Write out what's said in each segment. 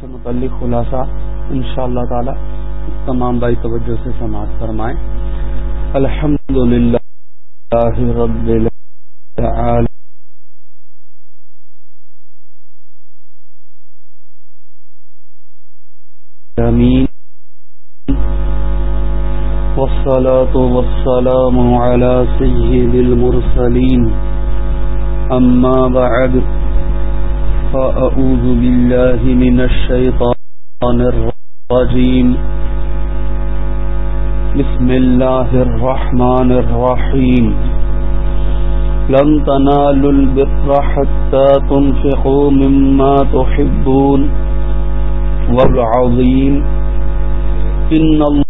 سے متعلق خلاصہ ان شاء اللہ تعالی تمام بھائی توجہ سے سماعت فرمائیں۔ الحمد للہ رب العالمين والصلاة والسلام على سيد المرسلين أما بعد۔ فأعوذ بالله من الشيطان الرجيم. بسم الله الرحمن الرحيم. لن تنالوا البر حتى تنفقوا مما تحبون. والعظيم. إن الله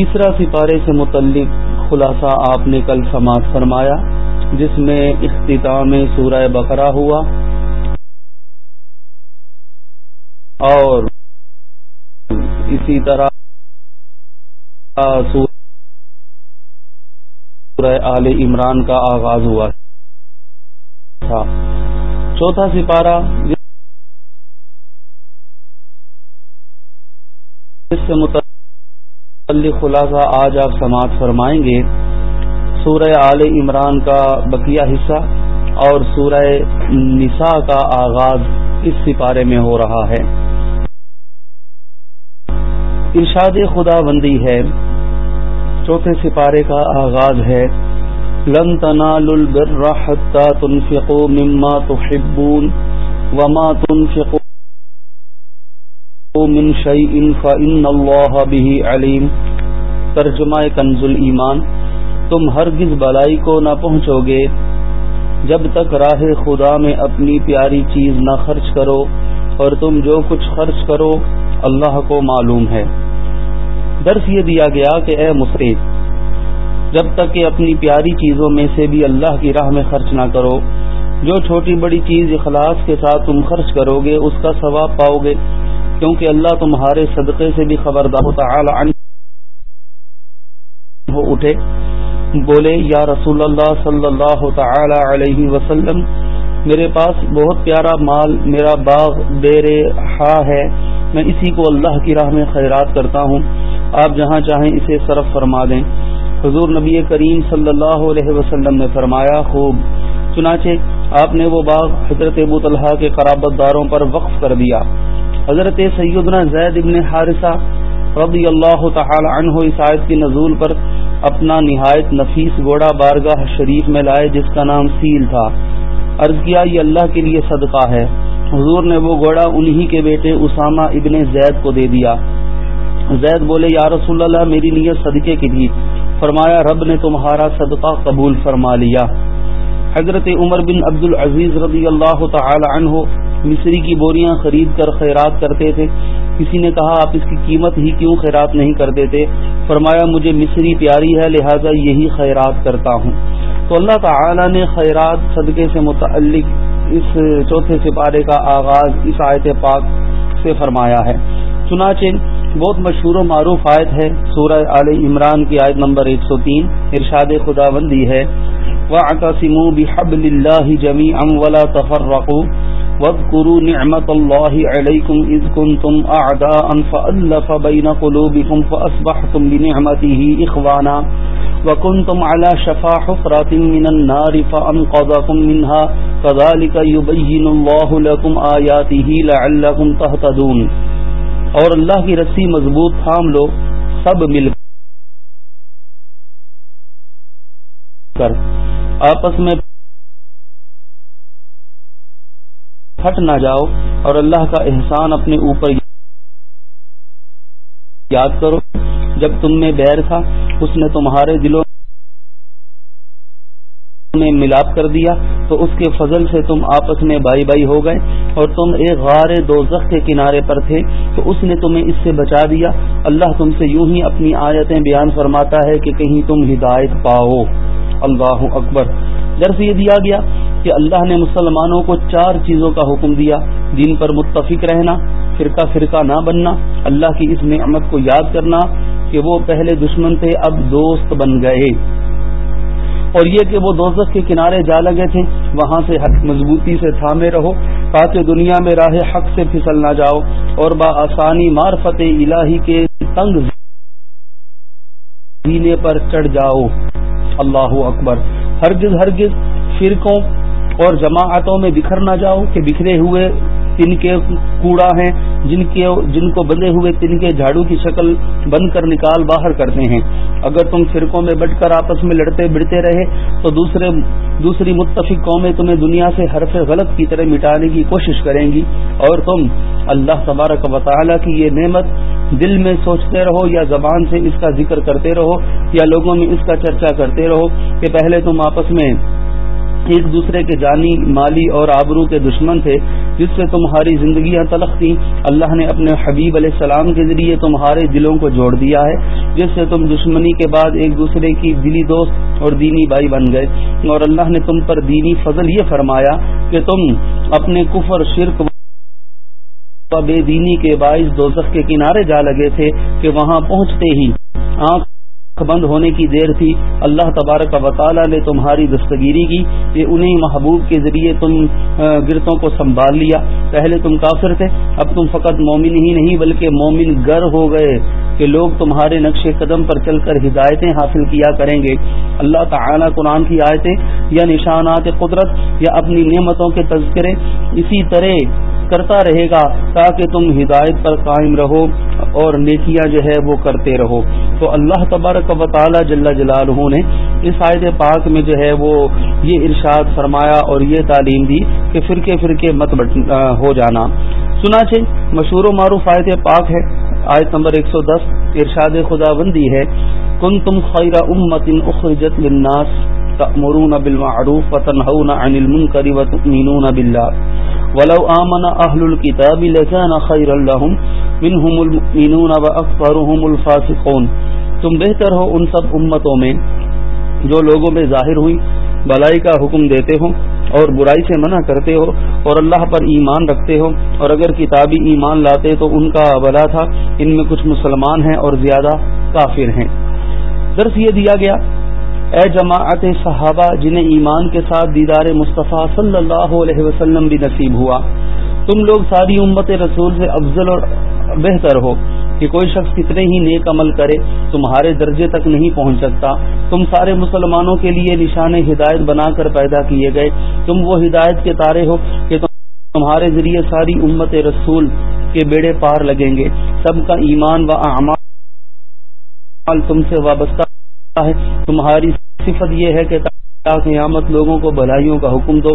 تیسرا سپارے سے متعلق خلاصہ آپ نے کل سماعت فرمایا، جس میں اختتام سورہ بقرہ ہوا۔ اور اسی طرح سورہ آل عمران کا آغاز ہوا تھا۔ چوتھا سپارہ جس سے متعلق خلاصہ آج آپ سماعت فرمائیں گے۔ سورہ آل عمران کا بقیہ حصہ اور سورہ نساء کا آغاز اس سپارے میں ہو رہا ہے۔ ارشاد خدا بندی ہے، چوتھے سپارے کا آغاز ہے۔ لن تنالوا البر حتى تنفقوا مما تحبون وما تنفقوا من شيء فإن الله به عليم ترجمہ کنز ایمان تم ہرگز بلائی کو نہ پہنچو گے جب تک راہ خدا میں اپنی پیاری چیز نہ خرچ کرو اور تم جو کچھ خرچ کرو، اللہ کو معلوم ہے۔ درس یہ دیا گیا کہ اے مسرد جب تک کہ اپنی پیاری چیزوں میں سے بھی اللہ کی راہ میں خرچ نہ کرو، جو چھوٹی بڑی چیز اخلاص کے ساتھ تم خرچ کرو گے اس کا ثواب پاؤ گے کیونکہ اللہ تمہارے صدقے سے بھی خبردار تعالی عنہ ہو اٹھے، بولے، یا رسول اللہ صلی اللہ تعالی علیہ وسلم، میرے پاس بہت پیارا مال، میرا باغ بیر ہا ہے، میں اسی کو اللہ کی راہ میں خیرات کرتا ہوں، آپ جہاں چاہیں اسے صرف فرما دیں۔ حضور نبی کریم صلی اللہ علیہ وسلم نے فرمایا، خوب، چنانچہ آپ نے وہ باغ حضرت ابو طلحہ کے قرابت داروں پر وقف کر دیا۔ حضرت سیدنا زید ابن حارثہ رضی اللہ تعالی عنہ اس آیت کی نزول پر اپنا نہایت نفیس گوڑا بارگاہ شریف میں لائے، جس کا نام سیل تھا۔ عرض کیا، یہ اللہ کے لیے صدقہ ہے۔ حضور نے وہ گوڑا انہی کے بیٹے اسامہ ابن زید کو دے دیا۔ زید بولے، یا رسول اللہ، میری نیت صدقے کی تھی۔ فرمایا، رب نے تمہارا صدقہ قبول فرما لیا۔ حضرت عمر بن عبد العزیز رضی اللہ تعالی عنہ مصری کی بوریاں خرید کر خیرات کرتے تھے۔ کسی نے کہا، آپ اس کی قیمت ہی کیوں خیرات نہیں کر دیتے؟ فرمایا، مجھے مصری پیاری ہے، لہذا یہی خیرات کرتا ہوں. تو اللہ تعالی نے خیرات صدقے سے متعلق اس چوتھے سپارے کا آغاز اس آیت پاک سے فرمایا ہے۔ چنانچہ، بہت مشہور و معروف آیت ہے سورہ عال عمران کی آیت نمبر 103 ارشاد خدا بندی ہے، وَاعْتَصِمُوا بِحَبْلِ اللَّهِ جَمِيعًا وَلَا تَفَرَّقُوا واذكروا نعمة الله عليكم إذ كنتم أعداء فألف بين قلوبكم فأصبحتم بنعمته إخوانا وكنتم على شفا حفرة من النار فأنقذكم منها كذلك يبين الله لكم آياته لعلكم تهتدون اور اللہ کی رسی مضبوط تھام لو، سب مل کر۔ آپس میں پھٹ نہ جاؤ اور اللہ کا احسان اپنے اوپر یاد کرو۔ جب تم میں بیر تھا، اس نے تمہارے دلوں میں ملاپ کر دیا، تو اس کے فضل سے تم آپس میں بائی بائی ہو گئے اور تم ایک غار دو کے کنارے پر تھے۔ تو اس نے تمہیں اس سے بچا دیا۔ اللہ تم سے یوں ہی اپنی آیتیں بیان فرماتا ہے کہ کہیں تم ہدایت پاؤ۔ اللہ اکبر۔ درس یہ دیا گیا کہ اللہ نے مسلمانوں کو چار چیزوں کا حکم دیا، دین پر متفق رہنا، فرقہ فرقہ نہ بننا، اللہ کی اس نعمت کو یاد کرنا کہ وہ پہلے دشمن تھے، اب دوست بن گئے۔ اور یہ کہ وہ دوزخ کے کنارے جا لگے تھے، وہاں سے حق مضبوطی سے تھامے رہو، تاکہ دنیا میں راہ حق سے پھسل نہ جاؤ اور با آسانی مارفت الہی کے تنگ زینے پر چڑھ جاؤ۔ اللہ اکبر۔ ہرگز ہرگز فرقوں اور جماعتوں میں بکھر نہ جاؤ کہ بکھرے ہوئے تن کے کوڑا ہیں، جن کے جن کو بندے ہوئے تن کے جھاڑو کی شکل بند کر نکال باہر کرتے ہیں۔ اگر تم فرقوں میں بٹ کر آپس میں لڑتے بڑھتے رہے تو دوسرے دوسری متفق قومیں تمہیں دنیا سے حرف غلط کی طرح مٹانے کی کوشش کریں گی اور تم اللہ تبارک و تعالیٰ کی یہ نعمت دل میں سوچتے رہو یا زبان سے اس کا ذکر کرتے رہو یا لوگوں میں اس کا چرچا کرتے رہو کہ پہلے تم آپس میں ایک دوسرے کے جانی، مالی اور آبرو کے دشمن تھے، جس سے تمہاری زندگیاں تلخ تھیں۔ اللہ نے اپنے حبیب علیہ السلام کے ذریعے تمہارے دلوں کو جوڑ دیا ہے، جس سے تم دشمنی کے بعد ایک دوسرے کی دلی دوست اور دینی بائی بن گئے۔ اور اللہ نے تم پر دینی فضل یہ فرمایا کہ تم اپنے کفر، شرک بے دینی کے باعث دوزخ کے کنارے جا لگے تھے کہ وہاں پہنچتے ہی۔ آنکھ بند ہونے کی دیر تھی۔ اللہ تبارک و تعالی نے تمہاری دستگیری کی کہ انہیں محبوب کے ذریعے تم گرتوں کو سنبھال لیا۔ پہلے تم کافر تھے، اب تم فقط مومن ہی نہیں، بلکہ مومن گر ہو گئے کہ لوگ تمہارے نقش قدم پر چل کر ہدایتیں حاصل کیا کریں گے۔ اللہ تعالی قرآن کی آیتیں یا نشانات قدرت یا اپنی نعمتوں کے تذکرے، اسی طرح کرتا رہے گا تاکہ تم ہدایت پر قائم رہو اور نیکیاں جو ہے وہ کرتے رہو۔ تو اللہ تبارک و تعالی جل جلالہ نے اس عائد پاک میں جو ہے وہ یہ ارشاد فرمایا اور یہ تعلیم دی کہ فرقے فرقے مت ہو جانا۔ سنا مشہور و معروف آیت پاک ہے۔ آیت نمبر 110 ارشاد خدا بندی ہے۔ کن تم خیر امت اخرجت للناس۔ تأمرون بالمعروف وتنهون عن المنكر وتؤمنون بالله. ولو آمن اهل الكتاب لكان خيرا لهم، منهم المؤمنون واكثرهم الفاسقون. تم بہتر ہو ان سب امتوں میں جو لوگوں میں ظاہر ہوئی، بلائی کا حکم دیتے ہو اور برائی سے منع کرتے ہو اور اللہ پر ایمان رکھتے ہو، اور اگر کتابی ایمان لاتے تو ان کا بلا تھا، ان میں کچھ مسلمان ہیں اور زیادہ کافر ہیں۔ درس یہ دیا گیا اے جماعت صحابہ جنہیں ایمان کے ساتھ دیدار مصطفیٰ صلی اللہ علیہ وسلم بھی نصیب ہوا، تم لوگ ساری امت رسول سے افضل اور بہتر ہو کہ کوئی شخص کتنے ہی نیک عمل کرے، تمہارے درجے تک نہیں پہنچ سکتا۔ تم سارے مسلمانوں کے لیے نشان ہدایت بنا کر پیدا کیے گئے۔ تم وہ ہدایت کے تارے ہو کہ تمہارے ذریعے ساری امت رسول کے بیڑے پار لگیں گے۔ سب کا ایمان و اعمال تم سے وابستہ ہے۔ تمہاری صفت یہ ہے کہ قیامت لوگوں کو بھلائیوں کا حکم دو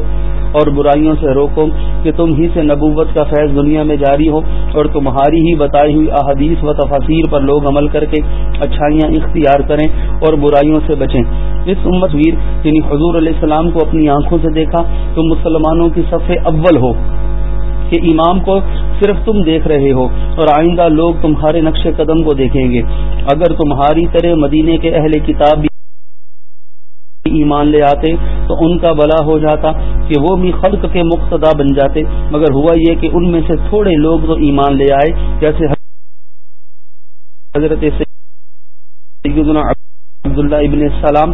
اور برائیوں سے روکو کہ تم ہی سے نبوت کا فیض دنیا میں جاری ہو اور تمہاری ہی بتائی ہوئی احادیث و تفاصیر پر لوگ عمل کر کے اچھائیاں اختیار کریں اور برائیوں سے بچیں۔ اس امت ویر یعنی حضور علیہ السلام کو اپنی آنکھوں سے دیکھا تم مسلمانوں کی صف اول ہو۔ کہ امام کو صرف تم دیکھ رہے ہو اور آئندہ لوگ تمہارے نقش قدم کو دیکھیں گے۔ اگر تمہاری طرح مدینے کے اہل کتاب بھی ایمان لے آتے تو ان کا بلا ہو جاتا کہ وہ بھی خلق کے مقتدا بن جاتے۔ مگر ہوا یہ کہ ان میں سے تھوڑے لوگ تو ایمان لے آئے، جیسے حضرت سیدنا عبداللہ ابن السلام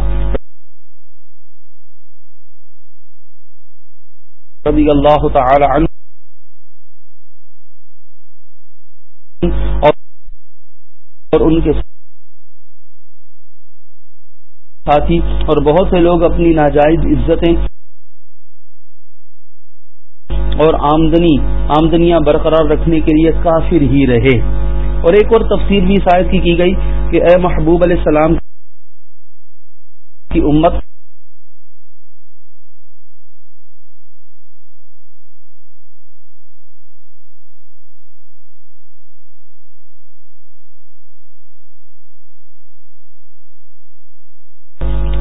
رضی اللہ تعالی عنہ اور ان کے ساتھی اور بہت سے لوگ اپنی ناجائز عزتیں اور آمدنی آمدنیاں برقرار رکھنے کے لیے کافر ہی رہے۔ اور ایک اور تفسیر بھی شاید کی کی گئی کہ اے محبوب علیہ السلام کی امت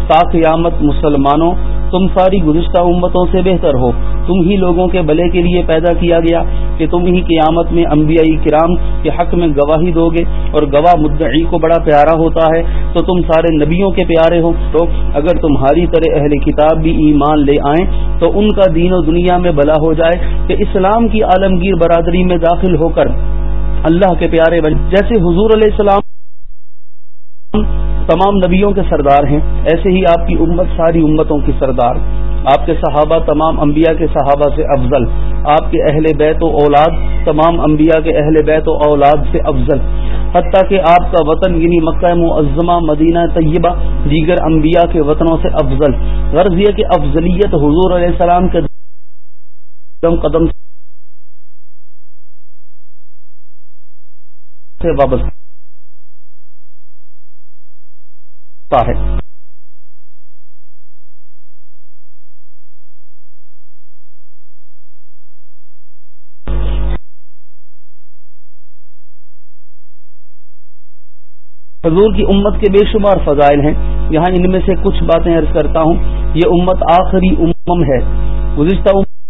تا قیامت مسلمانوں، تم ساری گزشتہ امتوں سے بہتر ہو۔ تم ہی لوگوں کے بلے کے لیے پیدا کیا گیا کہ تم ہی قیامت میں انبیائی کرام کے حق میں گواہی دو گے اور گواہ مدعی کو بڑا پیارا ہوتا ہے۔ تو تم سارے نبیوں کے پیارے ہو۔ تو اگر تمہاری طرح اہل کتاب بھی ایمان لے آئیں، تو ان کا دین و دنیا میں بلا ہو جائے کہ اسلام کی عالمگیر برادری میں داخل ہو کر اللہ کے پیارے بن۔ جیسے حضور علیہ السلام تمام نبیوں کے سردار ہیں۔ ایسے ہی آپ کی امت، ساری امتوں کی سردار۔ آپ کے صحابہ، تمام انبیاء کے صحابہ سے افضل۔ آپ کے اہل بیت و اولاد، تمام انبیاء کے اہل بیت و اولاد سے افضل۔ حتیٰ کہ آپ کا وطن یعنی مکہ معظمہ، مدینہ طیبہ، دیگر انبیاء کے وطنوں سے افضل۔ غرض یہ کہ افضلیت حضور علیہ السلام کے قدم سے وابستہ ہے۔ حضور کی امت کے بے شمار فضائل ہیں۔ یہاں ان میں سے کچھ باتیں عرض کرتا ہوں۔ یہ امت آخری امم ہے۔ گزشتہ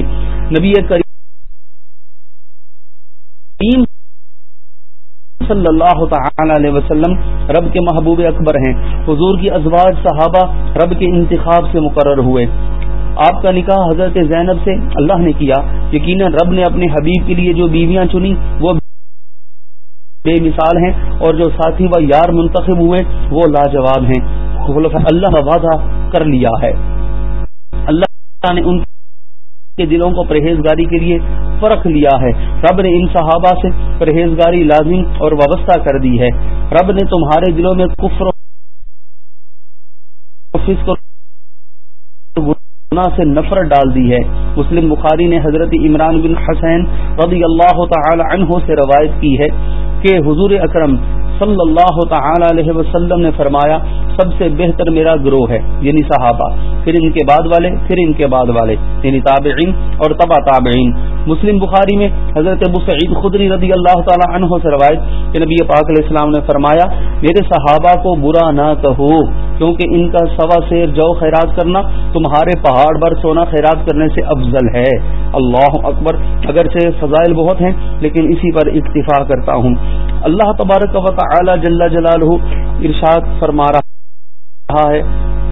نبی کریم صلی اللہ تعالی علیہ وسلم رب کے محبوب اکبر ہیں۔ حضور کی ازواج صحابہ رب کے انتخاب سے مقرر ہوئے۔ آپ کا نکاح حضرت زینب سے اللہ نے کیا۔ یقیناً رب نے اپنے حبیب کے لیے جو بیویاں چنی، وہ بے مثال ہیں اور جو ساتھی و یار منتخب ہوئے، وہ لاجواب ہیں۔ اللہ کا وعدہ کر لیا ہے۔ اللہ نے ان کے دلوں کو پرہیزگاری کے لیے فرق لیا ہے۔ رب نے ان صحابہ سے پرہیزگاری لازم اور وابستہ کر دی ہے۔ رب نے تمہارے دلوں میں کفر سے نفرت ڈال دی ہے۔ مسلم بخاری نے حضرت عمران بن حسین رضی اللہ تعالی عنہ سے روایت کی ہے کہ حضور اکرم صلی اللہ تعالی علیہ وسلم نے فرمایا، سب سے بہتر میرا گروہ ہے یعنی صحابہ۔ پھر ان کے بعد والے، پھر ان کے بعد والے یعنی تابعین اور تبا تابعین۔ مسلم بخاری میں حضرت ابو سعید خدری رضی اللہ تعالی عنہ سے روایت کہ نبی پاک علیہ السلام نے فرمایا، میرے صحابہ کو برا نہ کہو، کیونکہ ان کا سوا سیر جو خیرات کرنا، تمہارے پہاڑ بر سونا خیرات کرنے سے افضل ہے۔ اللہ اکبر۔ اگرچہ فضائل بہت ہیں، لیکن اسی پر اکتفا کرتا ہوں۔ اللہ تبارک و تعالی جل جلالہ ارشاد فرما رہا ہے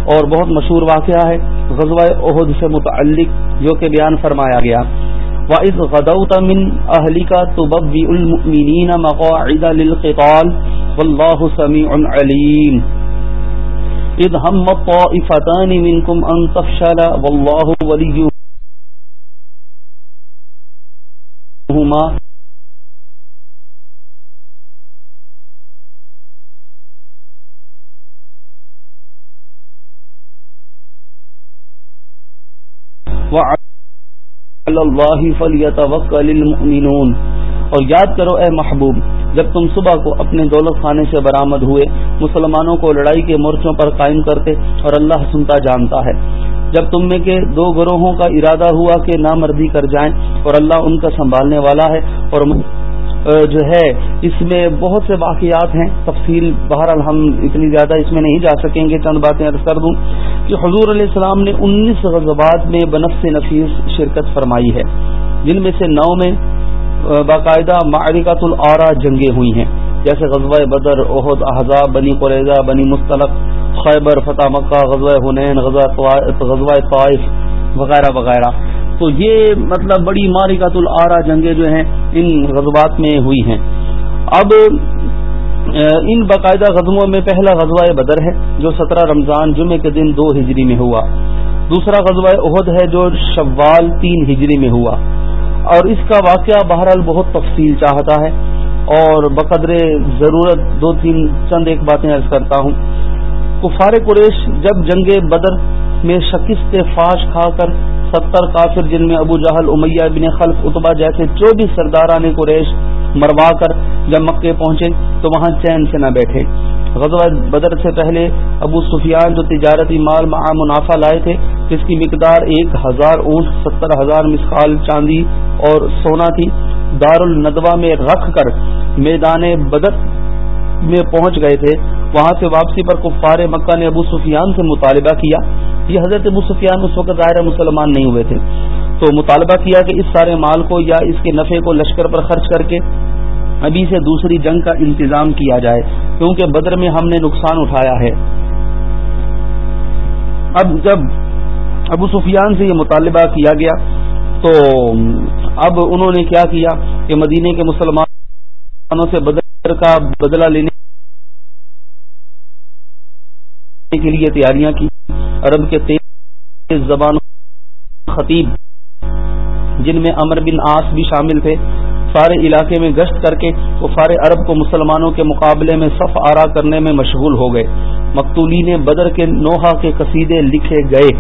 اور بہت مشہور واقعہ ہے غزوہ عہد سے متعلق جو کہ بیان فرمایا گیا۔ وَإِذْ غَدَوْتَ مِنْ أَهْلِكَ تُبَوِّئُ الْمُؤْمِنِينَ مَقَاعِدَ لِلْقِتَالِ وَاللَّهُ سَمِيعٌ عَلِيمٌ۔ اذ هم الطائفتان منكم ان تفشل والله وليهما وعلى الله فليتوكل المؤمنون۔ اور یاد کرو اے محبوب، جب تم صبح کو اپنے دولت خانے سے برآمد ہوئے، مسلمانوں کو لڑائی کے مورچوں پر قائم کرتے اور اللہ سنتا جانتا ہے۔ جب تم میں کے دو گروہوں کا ارادہ ہوا کہ نامردی کر جائیں اور اللہ ان کا سنبھالنے والا ہے اور جو ہے، اس میں بہت سے واقعات ہیں۔ تفصیل بہرحال ہم اتنی زیادہ اس میں نہیں جا سکیں گے، چند باتیں عرض کر دوں کہ حضور علیہ السلام نے انیس غزبات میں بنفس نفیس شرکت فرمائی ہے، جن میں سے نو میں باقاعدہ معرکت العرا جنگیں ہوئی ہیں۔ جیسے غزوہ بدر عہد احزاب، بنی قریضہ بنی مستلق، خیبر، فتح مکہ، غزوہ حنین، غزوہ طائف، وغیرہ وغیرہ۔ تو یہ مطلب بڑی مارکت العرا جنگیں جو ہیں ان غزوات میں ہوئی ہیں۔ اب ان باقاعدہ غزووں میں پہلا غزوہ بدر ہے، جو سترہ رمضان جمعے کے دن دو ہجری میں ہوا۔ دوسرا غزوہ عہد ہے، جو شوال تین ہجری میں ہوا۔ اور اس کا واقعہ بہرحال بہت تفصیل چاہتا ہے۔ اور بقدر ضرورت دو تین چند ایک باتیں عرض کرتا ہوں۔ کفار قریش جب جنگ بدر میں شکست فاش کھا کر ستر کافر جن میں ابو جہل، امیہ بن خلف اتبا جیسے چوبیس سرداران قریش مروا کر جب مکے پہنچے تو وہاں چین سے نہ بیٹھے۔ غزوہ بدر سے پہلے ابو سفیان جو تجارتی مال مع منافع لائے تھے، جس کی مقدار ایک ہزار اونٹ، ستر ہزار مسخال چاندی اور سونا تھی دار الندوا میں رکھ کر میدان بدر میں پہنچ گئے تھے۔ وہاں سے واپسی پر کفار مکہ نے ابو سفیان سے مطالبہ کیا۔ یہ حضرت ابو سفیان اس وقت ظاہر مسلمان نہیں ہوئے تھے۔ تو مطالبہ کیا کہ اس سارے مال کو یا اس کے نفے کو لشکر پر خرچ کر کے ابھی سے دوسری جنگ کا انتظام کیا جائے، کیونکہ بدر میں ہم نے نقصان اٹھایا ہے۔ اب جب ابو سفیان سے یہ مطالبہ کیا گیا، تو اب انہوں نے کیا کیا کہ مدینے کے مسلمانوں سے بدر کا بدلہ لینے کے لیے تیاریاں کی۔ عرب کے تیز زبان خطیب، جن میں امر بن آس بھی شامل تھے۔ سارے علاقے میں گشت کر کے وہ سارے عرب کو مسلمانوں کے مقابلے میں صف آرا کرنے میں مشغول ہو گئے۔ مقتولی نے بدر کے نوحہ کے قصیدے لکھے گئے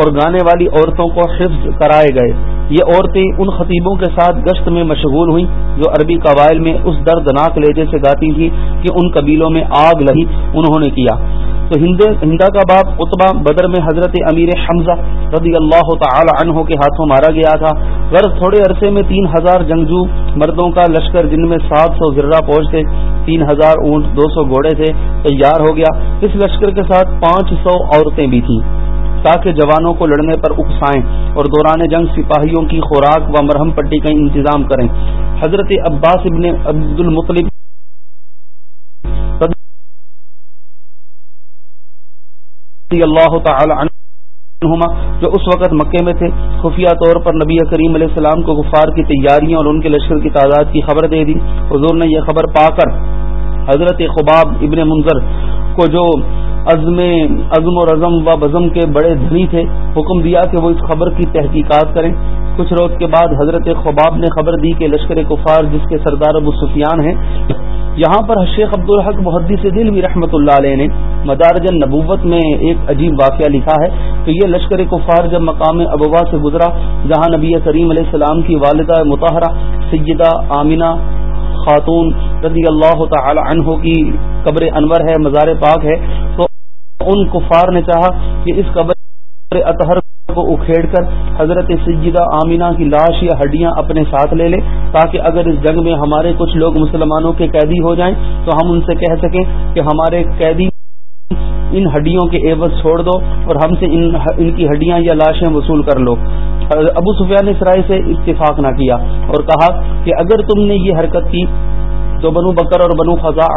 اور گانے والی عورتوں کو حفظ کرائے گئے۔ یہ عورتیں ان خطیبوں کے ساتھ گشت میں مشغول ہوئیں جو عربی قبائل میں اس دردناک لہجے سے گاتی تھی کہ ان قبیلوں میں آگ لگی انہوں نے کیا۔ تو ہندا کا باپ اتبا بدر میں حضرت امیر حمزہ رضی اللہ تعالی عنہ کے ہاتھوں مارا گیا تھا۔ غرض تھوڑے عرصے میں تین ہزار جنگجو مردوں کا لشکر جن میں سات سو ذرہ پہنچتے تین ہزار اونٹ، دو سو گھوڑے تھے، تیار ہو گیا۔ اس لشکر کے ساتھ پانچ سو عورتیں بھی تھیں۔ تاکہ جوانوں کو لڑنے پر اکسائیں اور دوران جنگ سپاہیوں کی خوراک و مرہم پٹی کا انتظام کریں۔ حضرت عباس ابن عبد المطلب اللہ تعالی عنہما، جو اس وقت مکے میں تھے، خفیہ طور پر نبی کریم علیہ السلام کو غفار کی تیاریاں اور ان کے لشکر کی تعداد کی خبر دے دی۔ حضور نے یہ خبر پا کر حضرت خباب ابن منظر کو جو عزم عزم و رزم و بزم کے بڑے دھنی تھے، حکم دیا کہ وہ اس خبر کی تحقیقات کریں۔ کچھ روز کے بعد حضرت خباب نے خبر دی کہ لشکر کفار جس کے سردار ابو سفیان ہیں، یہاں پر شیخ عبد الحق محدی سے دل بھی رحمۃ اللہ علیہ نے مدارج نبوت میں ایک عجیب واقعہ لکھا ہے کہ یہ لشکر کفار جب مقام ابوا سے گزرا، جہاں نبی کریم علیہ السلام کی والدہ متحرہ سیدہ آمینہ خاتون رضی اللہ تعالی عنہ کی قبر انور ہے، مزار پاک ہے، تو ان کفار نے چاہا کہ اس قبر اطہر کو اکھیڑ کر حضرت سجدہ آمینہ کی لاش یا ہڈیاں اپنے ساتھ لے لے، تاکہ اگر اس جنگ میں ہمارے کچھ لوگ مسلمانوں کے قیدی ہو جائیں تو ہم ان سے کہہ سکیں کہ ہمارے قیدی ان ہڈیوں کے عوض چھوڑ دو اور ہم سے ان ان کی ہڈیاں یا لاشیں وصول کر لو۔ ابو سفیان نے سرائے سے اتفاق نہ کیا اور کہا کہ اگر تم نے یہ حرکت کی تو بنو بکر اور بنو خزا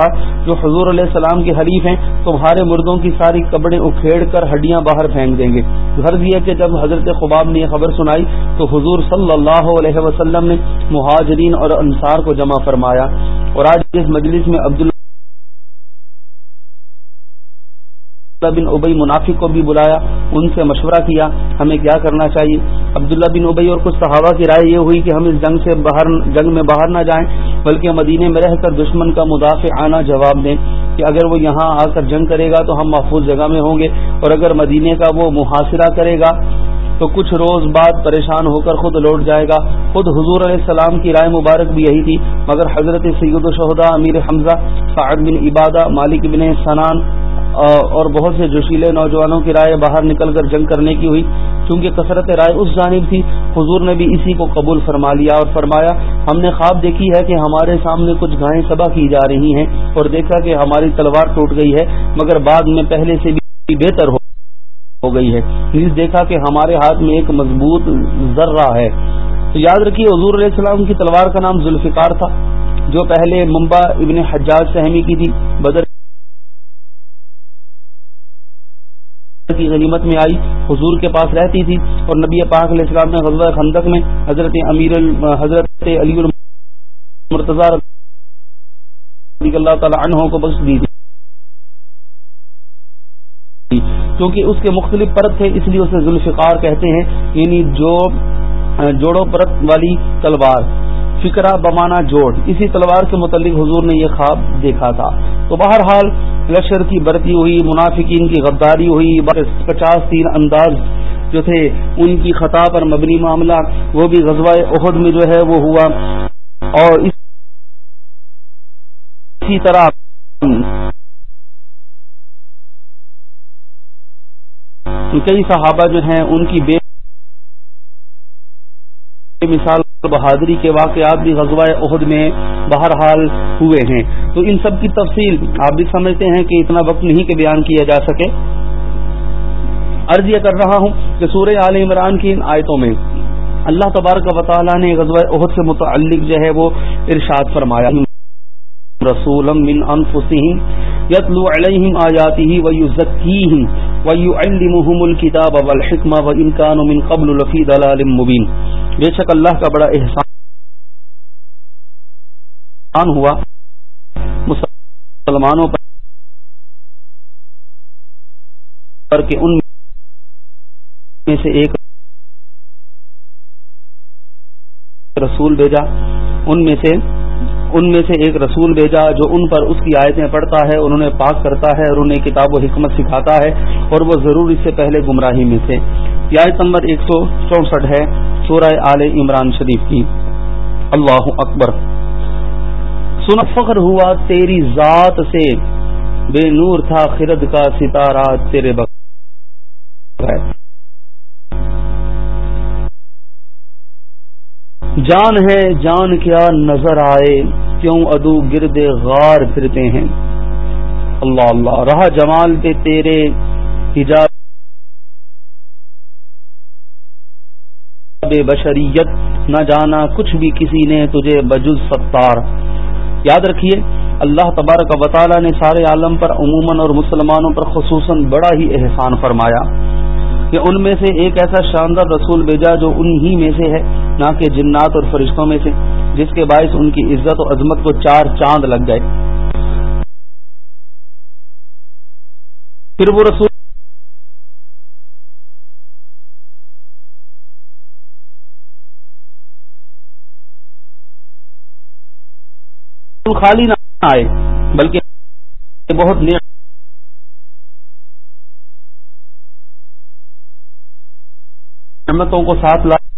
جو حضور علیہ السلام کے حریف ہیں، تمہارے مردوں کی ساری کپڑے اکھیڑ کر ہڈیاں باہر پھینک دیں گے۔ غرض یہ کہ جب حضرت خباب نے یہ خبر سنائی، تو حضور صلی اللہ علیہ وسلم نے مہاجرین اور انصار کو جمع فرمایا۔ اور آج اس مجلس میں عبداللہ بن ابئی منافق کو بھی بلایا، ان سے مشورہ کیا، ہمیں کیا کرنا چاہیے؟ عبداللہ بن ابئی اور کچھ صحابہ کی رائے یہ ہوئی کہ ہم اس جنگ سے باہر، جنگ میں باہر نہ جائیں، بلکہ مدینے میں رہ کر دشمن کا مدافع آنا جواب دیں کہ اگر وہ یہاں آ کر جنگ کرے گا تو ہم محفوظ جگہ میں ہوں گے اور اگر مدینے کا وہ محاصرہ کرے گا تو کچھ روز بعد پریشان ہو کر خود لوٹ جائے گا۔ خود حضور علیہ السلام کی رائے مبارک بھی یہی تھی، مگر حضرت سید الشہدا امیر حمزہ سعد بن عبادہ، مالک بن سنان اور بہت سے جوشیلے نوجوانوں کی رائے باہر نکل کر جنگ کرنے کی ہوئی۔ چونکہ کثرت رائے اس جانب تھی، حضور نے بھی اسی کو قبول فرما لیا اور فرمایا، ہم نے خواب دیکھی ہے کہ ہمارے سامنے کچھ گائیں سبا کی جا رہی ہیں اور دیکھا کہ ہماری تلوار ٹوٹ گئی ہے، مگر بعد میں پہلے سے بھی بہتر ہو گئی ہے۔ نیز دیکھا کہ ہمارے ہاتھ میں ایک مضبوط ذرہ ہے۔ تو یاد رکھیے، حضور علیہ السلام کی تلوار کا نام ذوالفقار تھا، جو پہلے ممبا ابن حجاج سہمی کی تھی، بدر کی غنیمت میں آئی، حضور کے پاس رہتی تھی اور نبی پاک علیہ السلام نے غزوہ خندق میں حضرت امیر حضرت علی المرتضی رضی اللہ تعالی عنہ کو بخش دی تھی۔ کیونکہ اس کے مختلف پرت تھے، اس لیے اسے ذوالفقار کہتے ہیں یعنی جو جوڑوں پرت والی تلوار فکرا بمانا جوڑ، اسی تلوار کے متعلق حضور نے یہ خواب دیکھا تھا۔ تو بہرحال لشکر کی برتی ہوئی، منافقین کی غداری ہوئی پچاس تین انداز جو تھے ان کی خطا پر مبنی معاملہ، وہ بھی غزوہ عہد میں جو ہے وہ ہوا۔ اور اسی طرح کئی صحابہ جو ہیں، ان کی بے مثال بہادری کے واقعات بھی غزوہ عہد میں بہرحال ہوئے ہیں۔ تو ان سب کی تفصیل آپ بھی سمجھتے ہیں کہ اتنا وقت نہیں کہ بیان کیا جا سکے۔ عرض یہ کر رہا ہوں کہ سورہ عال عمران کی ان آیتوں میں اللہ تبارک و تعالیٰ نے غزوہ عہد سے متعلق جو ہے وہ ارشاد فرمایا۔ رسول من انفسهم يتلو عليهم آياته ويزكيهم ويعلمهم الكتاب والحكمة وإن كانوا من قبل لفي ضلال مبين. بے شک اللہ کا بڑا احسان ہوا مسلمانوں پر کہ ان میں سے ایک رسول بھیجا، ان میں سے ان میں سے ایک رسول بھیجا جو ان پر اس کی آیتیں پڑھتا ہے، اور انہیں پاک کرتا ہے اور انہیں کتاب و حکمت سکھاتا ہے، اور وہ ضرور اس سے پہلے گمراہی میں تھے۔ آیت نمبر ایک سو چونسٹھ ہے، سورہ آل عمران شریف کی۔ اللہ اکبر۔ سن فخر ہوا تیری ذات سے، بے نور تھا خرد کا ستارہ تیرے جان ہے، جان کیا نظر آئے، کیوں ادو گرد غار پھرتے ہیں؟ اللہ اللہ رہا جمال پہ تیرے حجاب بے بشریت، نہ جانا کچھ بھی کسی نے تجھے بجز ستار۔ یاد رکھیے، اللہ تبارک و تعالی نے سارے عالم پر عموماً اور مسلمانوں پر خصوصاً بڑا ہی احسان فرمایا کہ ان میں سے ایک ایسا شاندار رسول بھیجا جو انہی میں سے ہے۔ نہ کہ جنات اور فرشتوں میں سے، جس کے باعث ان کی عزت و عظمت کو چار چاند لگ گئے۔ پھر وہ رسول خالی نہ آئے، بلکہ بہت نعمتوں کو ساتھ لائے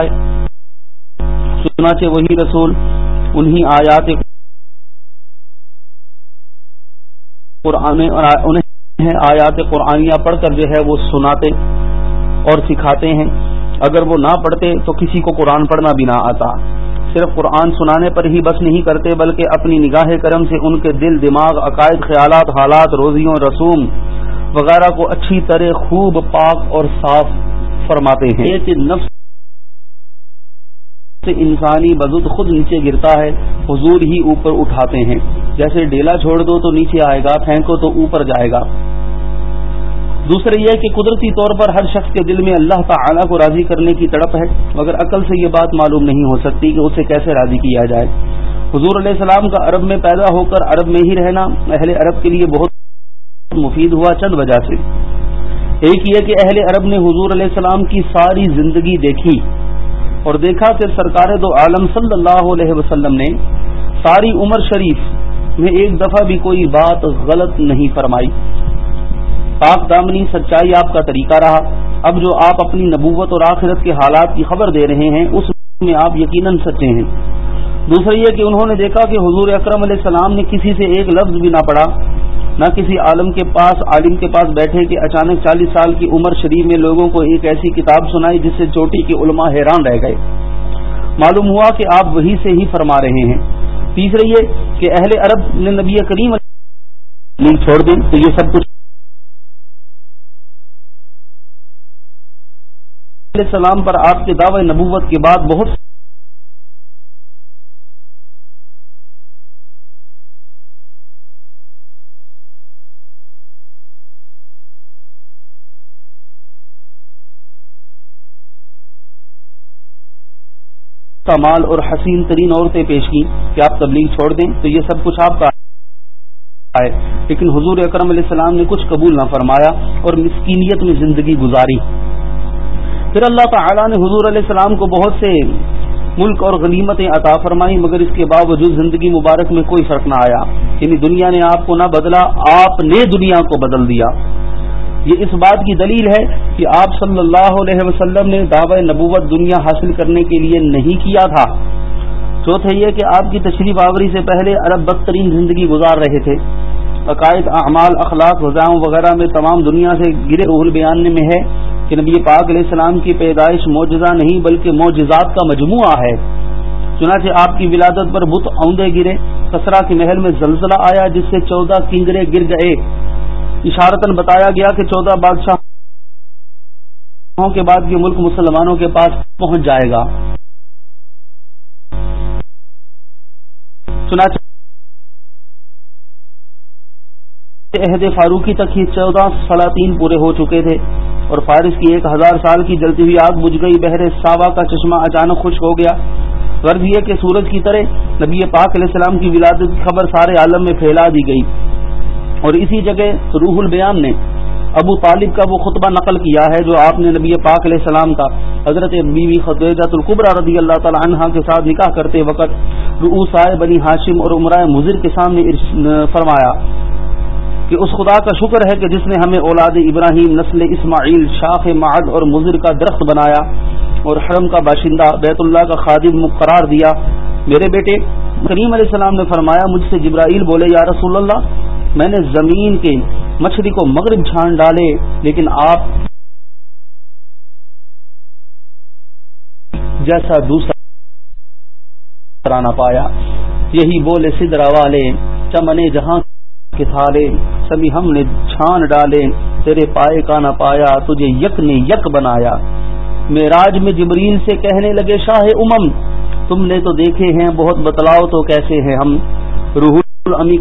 سناچے وہی رسول، انہی آیات قرآن انہیں آیات قرآنیہ پڑھ کر جو ہے وہ سناتے اور سکھاتے ہیں۔ اگر وہ نہ پڑھتے تو کسی کو قرآن پڑھنا بھی نہ آتا۔ صرف قرآن سنانے پر ہی بس نہیں کرتے، بلکہ اپنی نگاہ کرم سے ان کے دل، دماغ، عقائد، خیالات، حالات، روزیوں، رسوم وغیرہ کو اچھی طرح خوب پاک اور صاف فرماتے ہیں۔ نفس سے انسانی بزد خود نیچے گرتا ہے، حضور ہی اوپر اٹھاتے ہیں۔ جیسے ڈیلا چھوڑ دو تو نیچے آئے گا، پھینکو تو اوپر جائے گا۔ دوسرے یہ کہ قدرتی طور پر ہر شخص کے دل میں اللہ تعالی کو راضی کرنے کی تڑپ ہے، مگر عقل سے یہ بات معلوم نہیں ہو سکتی کہ اسے کیسے راضی کیا جائے۔ حضور علیہ السلام کا عرب میں پیدا ہو کر عرب میں ہی رہنا اہل عرب کے لیے بہت مفید ہوا چند وجہ سے۔ ایک یہ کہ اہل عرب نے حضور علیہ السلام کی ساری زندگی دیکھی۔ اور دیکھا کہ سرکار دو عالم صلی اللہ علیہ وسلم نے ساری عمر شریف میں ایک دفعہ بھی کوئی بات غلط نہیں فرمائی۔ پاک دامنی سچائی آپ کا طریقہ رہا۔ اب جو آپ اپنی نبوت اور آخرت کے حالات کی خبر دے رہے ہیں، اس میں آپ یقیناً سچے ہیں۔ دوسرا یہ کہ انہوں نے دیکھا کہ حضور اکرم علیہ السلام نے کسی سے ایک لفظ بھی نہ پڑھا۔ نہ کسی عالم کے پاس، عالم کے پاس بیٹھے کہ اچانک چالیس سال کی عمر شریف میں لوگوں کو ایک ایسی کتاب سنائی جس سے چوٹی کے علماء حیران رہ گئے۔ معلوم ہوا کہ آپ وہی سے ہی فرما رہے ہیں۔ تیسرے یہ کہ اہل عرب نے نبی کریم چھوڑ دیں تو یہ سب کچھ علیہ السلام پر آپ کے دعوی نبوت کے بعد بہت مال اور حسین ترین عورتیں پیش کی کہ آپ تبلیغ چھوڑ دیں، تو یہ سب کچھ آپ کا ہے۔ لیکن حضور اکرم علیہ السلام نے کچھ قبول نہ فرمایا اور مسکینیت میں زندگی گزاری۔ پھر اللہ تعالی نے حضور علیہ السلام کو بہت سے ملک اور غنیمتیں عطا فرمائی مگر اس کے باوجود زندگی مبارک میں کوئی فرق نہ آیا۔ یعنی دنیا نے آپ کو نہ بدلا، آپ نے دنیا کو بدل دیا۔ یہ اس بات کی دلیل ہے کہ آپ صلی اللہ علیہ وسلم نے دعوی نبوت دنیا حاصل کرنے کے لیے نہیں کیا تھا۔ چوتھا یہ کہ آپ کی تشریف آوری سے پہلے عرب بدترین زندگی گزار رہے تھے۔ عقائد، اعمال، اخلاق وضاؤں وغیرہ میں تمام دنیا سے گرے اہل بیان میں ہے کہ نبی پاک علیہ السلام کی پیدائش معجزہ نہیں بلکہ معجزات کا مجموعہ ہے۔ چنانچہ آپ کی ولادت پر بت اوندے گرے کسرا کے محل میں زلزلہ آیا جس سے چودہ کنگرے گر گئے۔ اشارتن بتایا گیا کہ چودہ بادشاہ کے بعد یہ ملک مسلمانوں کے پاس پہنچ جائے گا۔ چنانچہ عہد فاروقی تک ہی چودہ سلاطین پورے ہو چکے تھے اور فارس کی ایک ہزار سال کی جلتی ہوئی آگ بجھ گئی، بحر ساوا کا چشمہ اچانک خشک ہو گیا۔ غرض یہ کہ سورج کی طرح نبی پاک علیہ السلام کی ولادت کی خبر سارے عالم میں پھیلا دی گئی۔ اور اسی جگہ روح البیان نے ابو طالب کا وہ خطبہ نقل کیا ہے جو آپ نے نبی پاک علیہ السلام کا حضرت بیوی خدیجت القبرہ رضی اللہ تعالی عنہ کے ساتھ نکاح کرتے وقت روسائے بنی ہاشم اور عمرہ مضر کے سامنے فرمایا کہ اس خدا کا شکر ہے کہ جس نے ہمیں اولاد ابراہیم نسل اسماعیل، شاخ معد اور مضر کا درخت بنایا اور حرم کا باشندہ، بیت اللہ کا خادم قرار دیا۔ میرے بیٹے، کریم علیہ السلام نے فرمایا، مجھ سے جبرائیل بولے، یا رسول اللہ میں نے زمین کے مچھلی کو مغرب چھان ڈالے، لیکن آپ جیسا دوسرا نہ پایا۔ یہی بولے، سدرا والے، چمنے جہاں کے تھالے، سبھی ہم نے چھان ڈالے۔ تیرے پائے کا نہ پایا، تجھے یک نے یک بنایا۔ میراج میں جبریل سے کہنے لگے، شاہ امم، تم نے تو دیکھے ہیں، بہت بتلاؤ تو کیسے ہیں ہم؟ روح الامی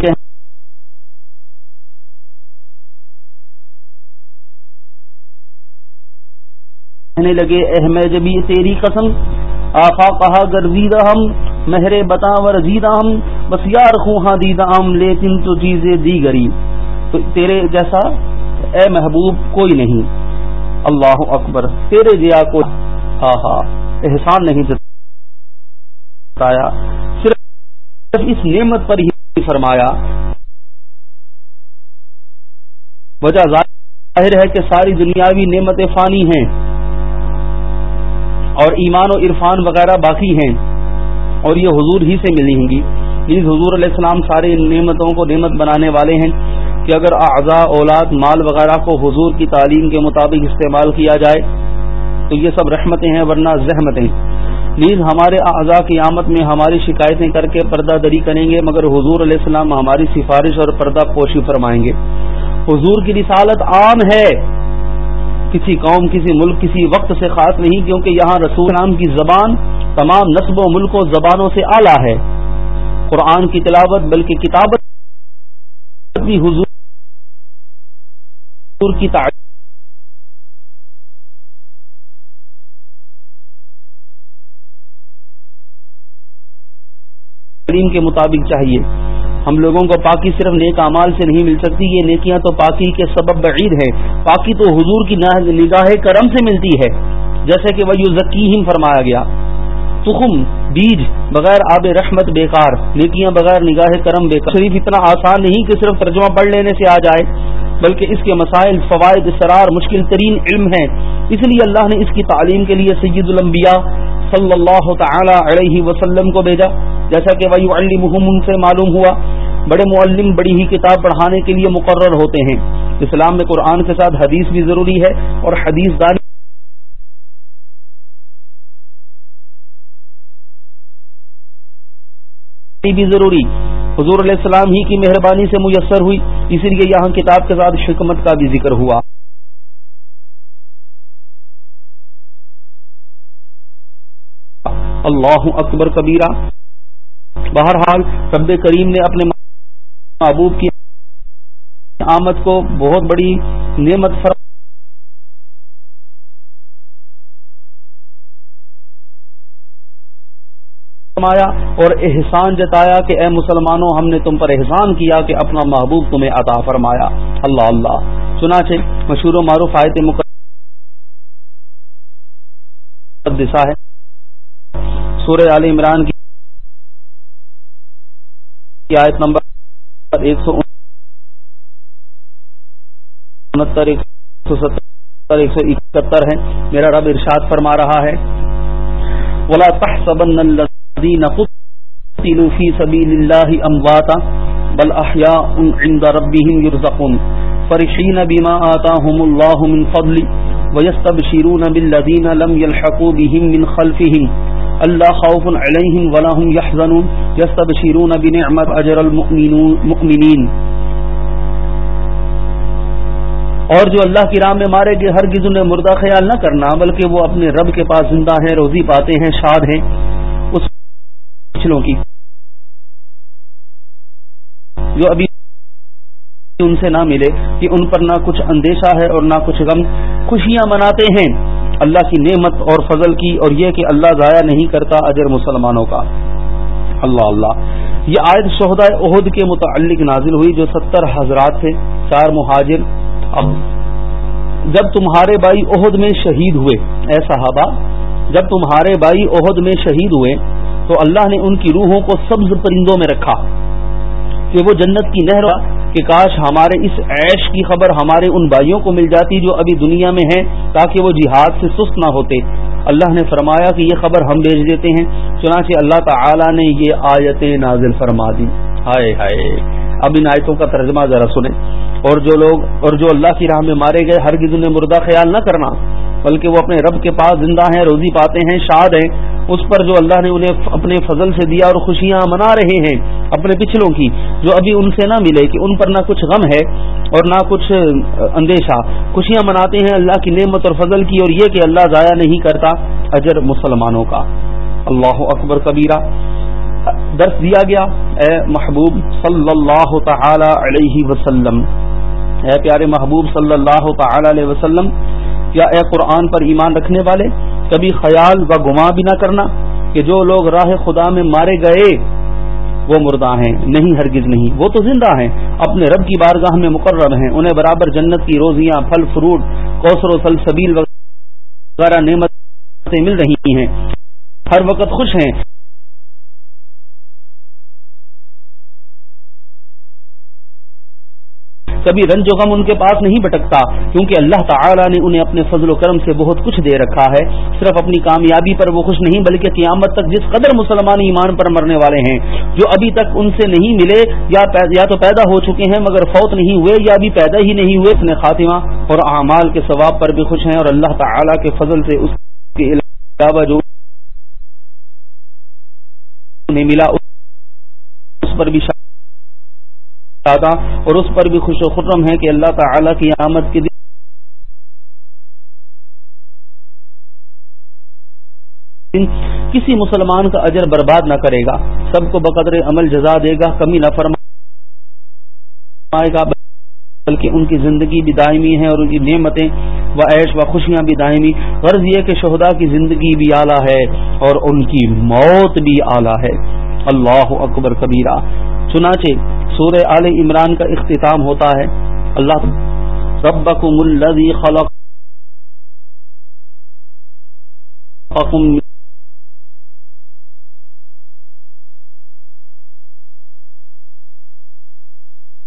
کہنے لگے احمد جبی تیری قسم آفا کہا گردیدہ ہم مہر بتا ورزیدہ ہم، بس یار خواہ دیدہ ہم، لیکن تو چیزیں دی گری تو تیرے جیسا اے محبوب کوئی نہیں۔ اللہ اکبر، تیرے جیا کو آہا ہاں، احسان نہیں جتایا صرف اس نعمت پر ہی فرمایا۔ وجہ ظاہر ہے کہ ساری دنیاوی نعمتیں فانی ہیں۔ اور ایمان و عرفان وغیرہ باقی ہیں اور یہ حضور ہی سے ملی گی۔ اس حضور علیہ السلام سارے نعمتوں کو نعمت بنانے والے ہیں کہ اگر اعضاء، اولاد، مال وغیرہ کو حضور کی تعلیم کے مطابق استعمال کیا جائے، تو یہ سب رحمتیں ہیں ورنہ زحمتیں۔ نیز ہمارے اعضاء کی آمد میں ہماری شکایتیں کر کے پردہ دری کریں گے، مگر حضور علیہ السلام ہماری سفارش اور پردہ پوشی فرمائیں گے۔ حضور کی رسالت عام ہے۔ کسی قوم، کسی ملک، کسی وقت سے خاص نہیں، کیونکہ یہاں رسول نام کی زبان تمام نصب و ملک و زبانوں سے اعلیٰ ہے۔ قرآن کی تلاوت، بلکہ کتابت بھی حضور کی تعلیم کے مطابق چاہیے۔ ہم لوگوں کو پاکی صرف نیک اعمال سے نہیں مل سکتی، یہ نیکیاں تو پاکی کے سبب بعید ہیں۔ پاکی تو حضور کی نگاہ کرم سے ملتی ہے۔ جیسے کہ وہ ذکیم فرمایا گیا۔ تخم، بیج، بغیر آب رحمت بیکار، نیکیاں بغیر نگاہ کرم بیکار۔ شریف اتنا آسان نہیں کہ صرف ترجمہ پڑھ لینے سے آ جائے، بلکہ اس کے مسائل، فوائد سرار مشکل ترین علم ہیں۔ اس لیے اللہ نے اس کی تعلیم کے لیے سید الانبیاء صلی اللہ تعالی علیہ وسلم کو بھیجا۔ جیسا کہ وہی ان سے معلوم ہوا، بڑے معلم، بڑی ہی کتاب پڑھانے کے لیے مقرر ہوتے ہیں۔ اسلام میں قرآن کے ساتھ حدیث بھی ضروری ہے اور حدیث دانی بھی ضروری۔ حضور علیہ السلام ہی کی مہربانی سے میسر ہوئی، اسی لیے یہاں کتاب کے ساتھ حکمت کا بھی ذکر ہوا۔ اللہ اکبر کبیرہ۔ بہرحال رب کریم نے اپنے محبوب کی آمد کو بہت بڑی نعمت فرمایا اور احسان جتایا کہ اے مسلمانوں، ہم نے تم پر احسان کیا کہ اپنا محبوب تمہیں عطا فرمایا۔ اللہ اللہ۔ چنانچہ مشہور و معروف آیت مقدسہ ہے۔ سورہ عال عمران کی آیت نمبر ایک سو انہتر، ایک سو ستر، ایک سو اکہتر ہے میرا رب ارشاد فرما رہا ہے۔ ولا تحسبن الذين قتلوا في سبيل الله امواتا بل احياء عند ربهم يرزقون۔ فرحين بما آتاهم الله من فضل، ويستبشرون بالذين لم يلحقوا بهم من خلفهم۔ اللہ خوف علیہم ولا هم يحزنون يستبشرون بنعمت اجر المؤمنین اور جو اللہ کی راہ میں مارے گئے ہرگز انہیں مردہ خیال نہ کرنا، بلکہ وہ اپنے رب کے پاس زندہ ہیں، روزی پاتے ہیں، شاد ہیں۔ اس پچھلوں کی جو ابھی ان سے نہ ملے، کہ ان پر نہ کچھ اندیشہ ہے اور نہ کچھ غم، خوشیاں مناتے ہیں۔ اللہ کی نعمت اور فضل کی اور یہ کہ اللہ ضائع نہیں کرتا اجر مسلمانوں کا۔ اللہ اللہ۔ یہ آیت شہدائے عہد کے متعلق نازل ہوئی جو ستر حضرات تھے، چار مہاجر۔ اب جب تمہارے بھائی عہد میں شہید ہوئے، اے صحابہ، جب تمہارے بھائی عہد میں شہید ہوئے، تو اللہ نے ان کی روحوں کو سبز پرندوں میں رکھا کہ وہ جنت کی نہر کہ کاش ہمارے اس عیش کی خبر ہمارے ان بھائیوں کو مل جاتی جو ابھی دنیا میں ہیں، تاکہ وہ جہاد سے سست نہ ہوتے۔ اللہ نے فرمایا کہ یہ خبر ہم بھیج دیتے ہیں۔ چنانچہ اللہ تعالی نے یہ آیتیں نازل فرما دی۔ ہائے ہائے۔ اب ان آیتوں کا ترجمہ ذرا سنیں۔ اور جو لوگ، اور جو اللہ کی راہ میں مارے گئے ہر انہیں مردہ خیال نہ کرنا۔ بلکہ وہ اپنے رب کے پاس زندہ ہیں، روزی پاتے ہیں، شاد ہیں۔ اس پر جو اللہ نے انہیں اپنے فضل سے دیا اور خوشیاں منا رہے ہیں، اپنے پچھلوں کی، جو ابھی ان سے نہ ملے کہ ان پر نہ کچھ غم ہے اور نہ کچھ اندیشہ۔ خوشیاں مناتے ہیں اللہ کی نعمت اور فضل کی اور یہ کہ اللہ ضائع نہیں کرتا اجر مسلمانوں کا۔ اللہ اکبر کبیرہ۔ درس دیا گیا، اے محبوب صلی اللہ تعالی علیہ وسلم۔ اے پیارے محبوب صلی اللہ تعالی علیہ وسلم یا اے قرآن پر ایمان رکھنے والے، کبھی خیال و گما بھی نہ کرنا کہ جو لوگ راہ خدا میں مارے گئے، وہ مردہ ہیں، نہیں، ہرگز نہیں۔ وہ تو زندہ ہیں، اپنے رب کی بارگاہ میں مقرر ہیں، انہیں برابر جنت کی روزیاں، پھل، فروٹ کوسر و سلسبیل وغیرہ نعمت مل رہی ہیں۔ ہر وقت خوش ہیں۔ کبھی رنج و غم ان کے پاس نہیں بٹکتا کیونکہ اللہ تعالی نے انہیں اپنے فضل و کرم سے بہت کچھ دے رکھا ہے۔ صرف اپنی کامیابی پر وہ خوش نہیں، بلکہ قیامت تک جس قدر مسلمان ایمان پر مرنے والے ہیں، جو ابھی تک ان سے نہیں ملے یا یا تو پیدا ہو چکے ہیں مگر فوت نہیں ہوئے، یا ابھی پیدا ہی نہیں ہوئے، اپنے خاتمہ اور اعمال کے ثواب پر بھی خوش ہیں۔ اور اللہ تعالی کے فضل سے اس کے علاوہ جو ملا، اس پر بھی دادا اور اس پر بھی خوش و خرم ہے کہ اللہ تعالی کی آمد کے دن کسی مسلمان کا اجر برباد نہ کرے گا، سب کو بقدر عمل جزا دے گا، کمی نہ فرمائے گا، بلکہ ان کی زندگی بھی دائمی ہے اور ان کی نعمتیں و عیش و خوشیاں بھی دائمی۔ غرض یہ کہ شہدا کی زندگی بھی اعلیٰ ہے اور ان کی موت بھی اعلیٰ ہے۔ اللہ اکبر کبیرہ۔ چنانچہ سورہ آل عمران کا اختتام ہوتا ہے۔ اللہ ربکم الذی خلق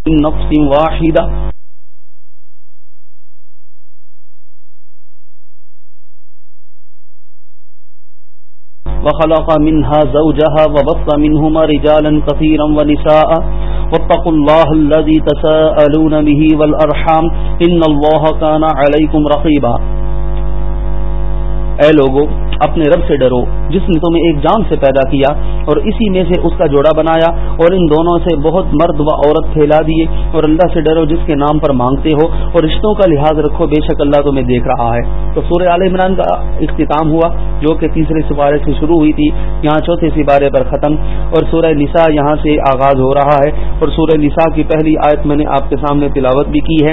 نفس واحدہ۔ وخلق منها زوجها وبط منهما رجالا كثيرا ونساء۔ واتقوا الله الذي تساءلون به والأرحام إن الله كان عليكم رقيبا. اے لوگوں اپنے رب سے ڈرو، جس نے تمہیں ایک جان سے پیدا کیا اور اسی میں سے اس کا جوڑا بنایا اور ان دونوں سے بہت مرد و عورت پھیلا دیے اور اللہ سے ڈرو، جس کے نام پر مانگتے ہو اور رشتوں کا لحاظ رکھو، بے شک اللہ تمہیں دیکھ رہا ہے۔ تو سورہ عال عمران کا اختتام ہوا، جو کہ تیسرے سپارے سے شروع ہوئی تھی، یہاں چوتھے سپارے پر ختم۔ اور سورہ نساء یہاں سے آغاز ہو رہا ہے۔ اور سورہ نساء کی پہلی آیت میں نے آپ کے سامنے تلاوت بھی کی ہے۔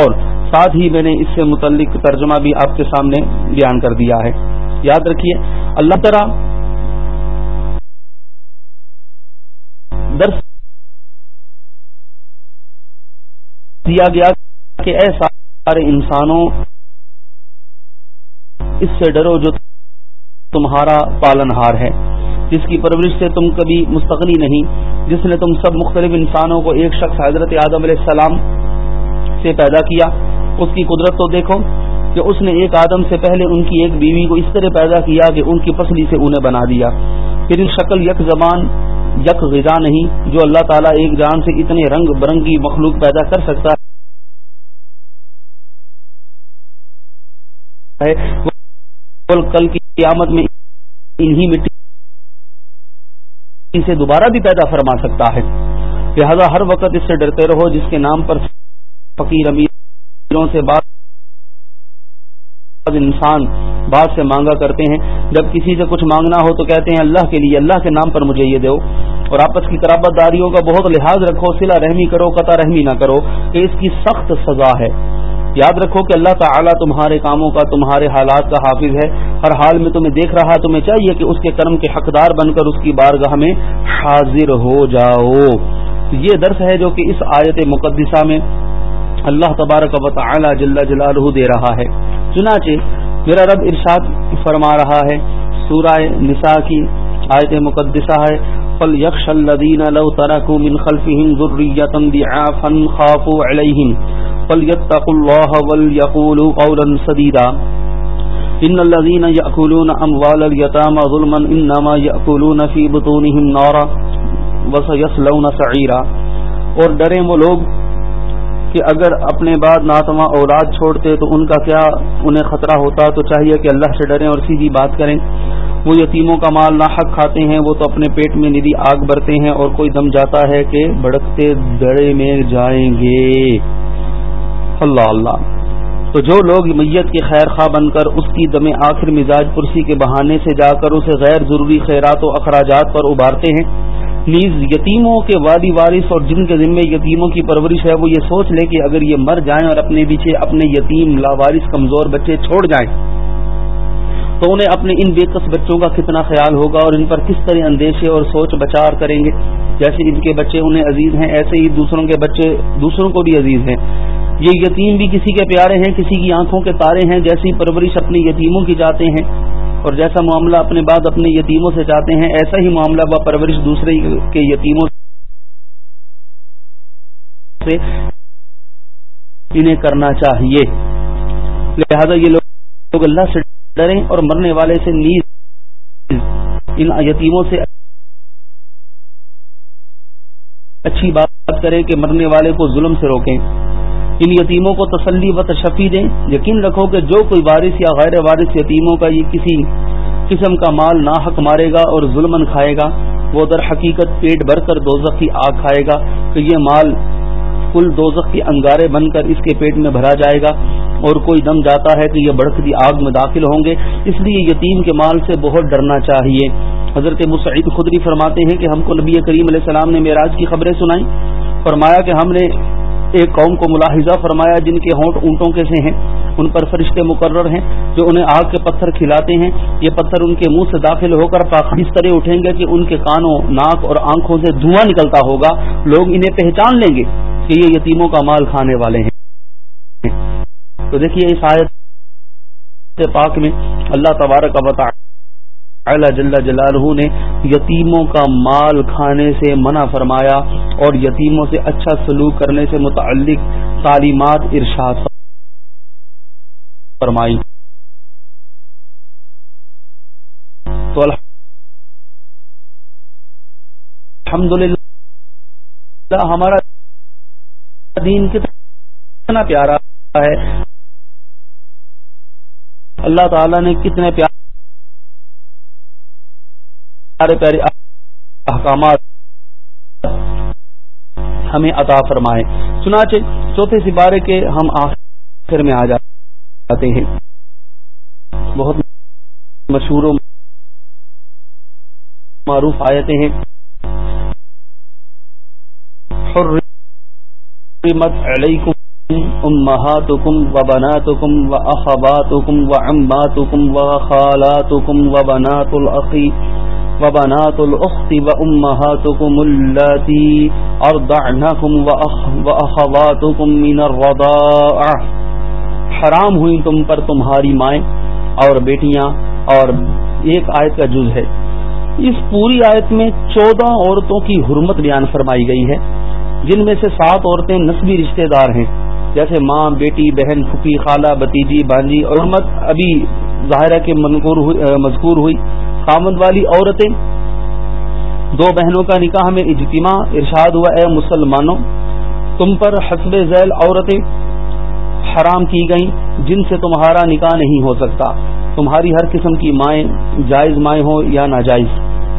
اور ساتھ ہی میں نے اس سے متعلق ترجمہ بھی آپ کے سامنے بیان کر دیا ہے۔ یاد رکھیے، اللہ تعالی درس دیا گیا کہ اے سارے انسانوں، اس سے ڈرو جو تمہارا پالن ہار ہے۔ جس کی پرورش سے تم کبھی مستقلی نہیں، جس نے تم سب مختلف انسانوں کو ایک شخص حضرت آدم علیہ السلام سے پیدا کیا اس کی قدرت تو دیکھو کہ اس نے ایک آدم سے پہلے ان کی ایک بیوی کو اس طرح پیدا کیا کہ ان کی پسلی سے انہیں بنا دیا۔ پھر ان شکل یک زبان یک غذا نہیں، جو اللہ تعالیٰ ایک جان سے اتنے رنگ برنگی مخلوق پیدا کر سکتا ہے۔ کل کی قیامت میں انہی مٹی سے دوبارہ بھی پیدا فرما سکتا ہے۔ لہذا ہر وقت اس سے ڈرتے رہو، جس کے نام پر فقیر امیر سے بعض انسان بعض سے مانگا کرتے ہیں۔ جب کسی سے کچھ مانگنا ہو تو کہتے ہیں اللہ کے لیے، اللہ کے نام پر مجھے یہ دو۔ اور آپس کی قرابت داریوں کا بہت لحاظ رکھو سلا رحمی کرو، قطع رحمی نہ کرو، کہ اس کی سخت سزا ہے۔ یاد رکھو کہ اللہ تعالیٰ تمہارے کاموں کا، تمہارے حالات کا حافظ ہے۔ ہر حال میں تمہیں دیکھ رہا، تمہیں چاہیے کہ اس کے کرم کے حقدار بن کر اس کی بارگاہ میں حاضر ہو جاؤ۔ یہ درس ہے جو کہ اس آیت مقدسہ میں اللہ تبارک و تعالی جل جلالہ دے رہا ہے۔ چنانچہ میرا رب ارشاد فرما رہا ہے، سورہ نساء کی آیت مقدسہ ہے فل یکش الذین لو ترکوا من خلفهم ذریۃ ضعافا خافوا علیہم فلیتقوا الله وليقولوا قولا سدیدا ان الذين ياكلون اموال اليتامى ظلما انما ياكلون في بطونهم نارا وسيصلون سعيرا اور ڈریں وہ لوگ کہ اگر اپنے بعد ناتما اولاد چھوڑتے تو ان کا کیا انہیں خطرہ ہوتا؟ تو چاہیے کہ اللہ سے ڈریں اور سیدھی بات کریں۔ وہ یتیموں کا مال ناحق کھاتے ہیں، وہ تو اپنے پیٹ میں ندی آگ بھرتے ہیں اور کوئی دم جاتا ہے کہ بڑکتے دڑے میں جائیں گے۔ اللہ اللہ۔ تو جو لوگ میت کے خیر خواہ بن کر اس کی دم آخر مزاج پرسی کے بہانے سے جا کر اسے غیر ضروری خیرات و اخراجات پر ابھارتے ہیں نیز یتیموں کے وادی وارث اور جن کے ذمے یتیموں کی پرورش ہے، وہ یہ سوچ لے کہ اگر یہ مر جائیں اور اپنے پیچھے اپنے یتیم لاوارث کمزور بچے چھوڑ جائیں، تو انہیں اپنے ان بےکس بچوں کا کتنا خیال ہوگا اور ان پر کس طرح اندیشے اور سوچ بچار کریں گے؟ جیسے ان کے بچے انہیں عزیز ہیں، ایسے ہی دوسروں کے بچے دوسروں کو بھی عزیز ہیں۔ یہ یتیم بھی کسی کے پیارے ہیں، کسی کی آنکھوں کے تارے ہیں، جیسی پرورش اپنی یتیموں کی جاتے ہیں۔ اور جیسا معاملہ اپنے بعد اپنے یتیموں سے چاہتے ہیں، ایسا ہی معاملہ و پرورش دوسرے کے یتیموں سے انہیں کرنا چاہیے۔ لہذا یہ لوگ اللہ سے ڈریں اور مرنے والے سے نیز ان یتیموں سے اچھی بات کریں کہ مرنے والے کو ظلم سے روکیں۔ ان یتیموں کو تسلی و تشفی دیں۔ یقین رکھو کہ جو کوئی وارث یا غیر وارث یتیموں کا یہ کسی قسم کا مال ناحق مارے گا اور ظلم کھائے گا، وہ در حقیقت پیٹ بھر کر دوزخ کی آگ کھائے گا کہ یہ مال کل دوزخ کے انگارے بن کر اس کے پیٹ میں بھرا جائے گا اور کوئی دم جاتا ہے کہ یہ بڑھتی آگ میں داخل ہوں گے۔ اس لیے یتیم کے مال سے بہت ڈرنا چاہیے۔ حضرت مسعید خدری فرماتے ہیں کہ ہم کو نبی کریم علیہ السلام نے معراج کی خبریں سنائیں۔ فرمایا کہ ہم نے ایک قوم کو ملاحظہ فرمایا جن کے ہونٹ اونٹوں کے سے ہیں، ان پر فرشتے مقرر ہیں جو انہیں آگ کے پتھر کھلاتے ہیں۔ یہ پتھر ان کے منہ سے داخل ہو کر اس طرح اٹھیں گے کہ ان کے کانوں، ناک اور آنکھوں سے دھواں نکلتا ہوگا۔ لوگ انہیں پہچان لیں گے کہ یہ یتیموں کا مال کھانے والے ہیں۔ تو دیکھیے اس آیت پاک میں اللہ تبارک کا بتا جل جلالہ نے یتیموں کا مال کھانے سے منع فرمایا اور یتیموں سے اچھا سلوک کرنے سے متعلق تعلیمات ارشاد فرمائی۔ تو الحمد للہ ہمارا دین کتنا پیارا ہے۔ اللہ تعالی نے کتنے پیار پیارے پیارے احکامات ہمیں عطا فرمائے۔ چنانچہ چوتھے سپارے کے ہم آخر میں آ جاتے ہیں۔ بہت مشہور و معروف آیتیں ہیں۔ حرمت علیکم امہاتکم و بناتکم و اخواتکم و عماتکم و خالاتکم و بنات الاخی۔ وبنات الأخت وأمهاتكم اللاتي أرضعنكم وأخواتكم من الرضاء حرام ہوئی تم پر تمہاری مائیں اور بیٹیاں اور ایک آیت کا جز ہے۔ اس پوری آیت میں چودہ عورتوں کی حرمت بیان فرمائی گئی ہے، جن میں سے سات عورتیں نسبی رشتہ دار ہیں، جیسے ماں، بیٹی، بہن، پھوپھی، خالہ بتیجی بانجی اور حرمت ابھی ظاہرہ کے مذکور ہوئی۔ خامد والی عورتیں۔ دو بہنوں کا نکاح میں اجتماع، ارشاد ہوا، اے مسلمانوں، تم پر حسب ذیل عورتیں حرام کی گئیں، جن سے تمہارا نکاح نہیں ہو سکتا۔ تمہاری ہر قسم کی مائیں جائز مائیں ہوں یا ناجائز؟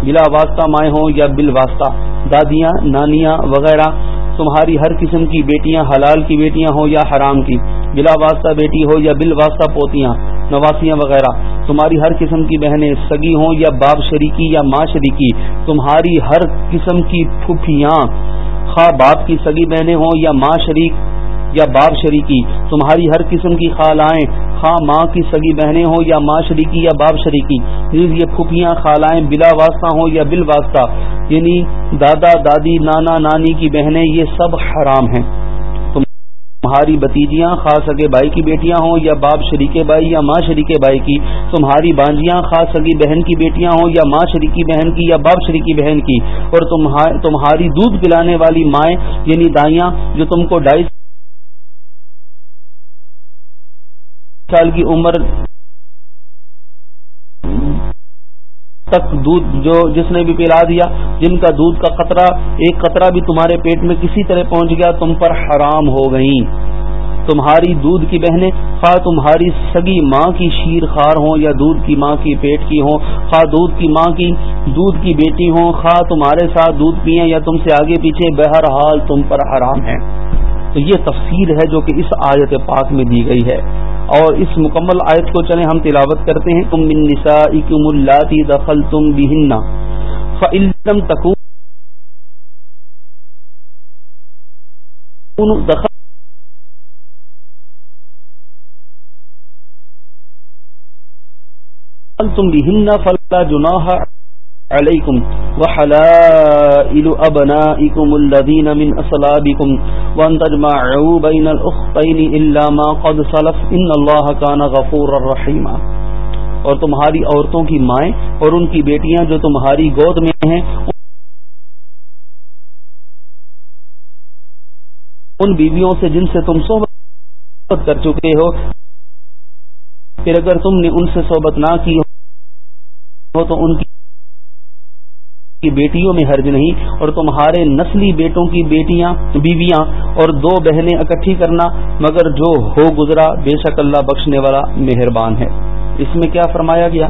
بلا واسطہ مائیں ہوں یا بل واسطہ؟ دادیاں، نانیاں وغیرہ، تمہاری ہر قسم کی بیٹیاں حلال کی بیٹیاں ہوں یا حرام کی؟ بلا واسطہ بیٹی ہو یا بل واسطہ پوتیاں؟ نواسیاں وغیرہ۔ تمہاری ہر قسم کی بہنیں سگی ہوں یا باب شریکی یا ماں شریکی، تمہاری ہر قسم کی پھوپھیاں۔ خواہ باپ کی سگی بہنیں ہوں یا ماں شریک یا باب شریکی، تمہاری ہر قسم کی خالائیں۔ خواہ ماں کی سگی بہنیں ہوں یا ماں شریکی یا باب شریکی یہ پھوپھیاں خالائیں بلا واسطہ ہوں یا بل واسطہ یعنی دادا، دادی، نانا، نانی کی بہنیں یہ سب حرام ہیں۔ تمہاری بتیجیاں، خاص سگے بھائی کی بیٹیاں ہوں یا باپ شریک بھائی یا ماں شریک بھائی کی تمہاری بانجیاں خاص سگی بہن کی بیٹیاں ہوں یا ماں شریکی بہن کی یا باپ شریکی بہن کی، اور تمہاری دودھ پلانے والی مائیں یعنی دائیاں، جو تم کو ڈھائی سال کی عمر تک دودھ جو جس نے بھی پلا دیا، جن کا دودھ کا قطرہ، ایک قطرہ بھی تمہارے پیٹ میں کسی طرح پہنچ گیا، تم پر حرام ہو گئیں۔ تمہاری دودھ کی بہنیں، خواہ تمہاری سگی ماں کی شیر خار ہوں یا دودھ کی ماں کی پیٹ کی ہوں، خواہ دودھ کی ماں کی دودھ کی بیٹی ہوں، خواہ تمہارے ساتھ دودھ پیئیں یا تم سے آگے پیچھے، بہرحال تم پر حرام ہے۔ تو یہ تفسیر ہے جو کہ اس آیت پاک میں دی گئی ہے۔ اور اس مکمل آیت کو چلیں ہم تلاوت کرتے ہیں۔ تم من نسائکم اللاتی دخلتم بہن فعلم تکون دخلتم بہن فلا جناح علیکم وحلائل ابنائکم الذین من اصلابکم وان تجمعوا بین الاختین الا ما قد صلف ان اللہ کان غفور الرحیم اور تمہاری عورتوں کی مائیں اور ان کی بیٹیاں جو تمہاری گود میں ہیں، ان بیویوں سے جن سے تم صحبت کر چکے ہو، پھر اگر تم نے ان سے صحبت نہ کی ہو تو ان کی کی بیٹیوں میں حرج نہیں اور تمہارے نسلی بیٹوں کی بیٹیاں، بیویاں اور دو بہنیں اکٹھی کرنا مگر جو ہو گزرا، بے شک اللہ بخشنے والا مہربان ہے۔ اس میں کیا فرمایا گیا؟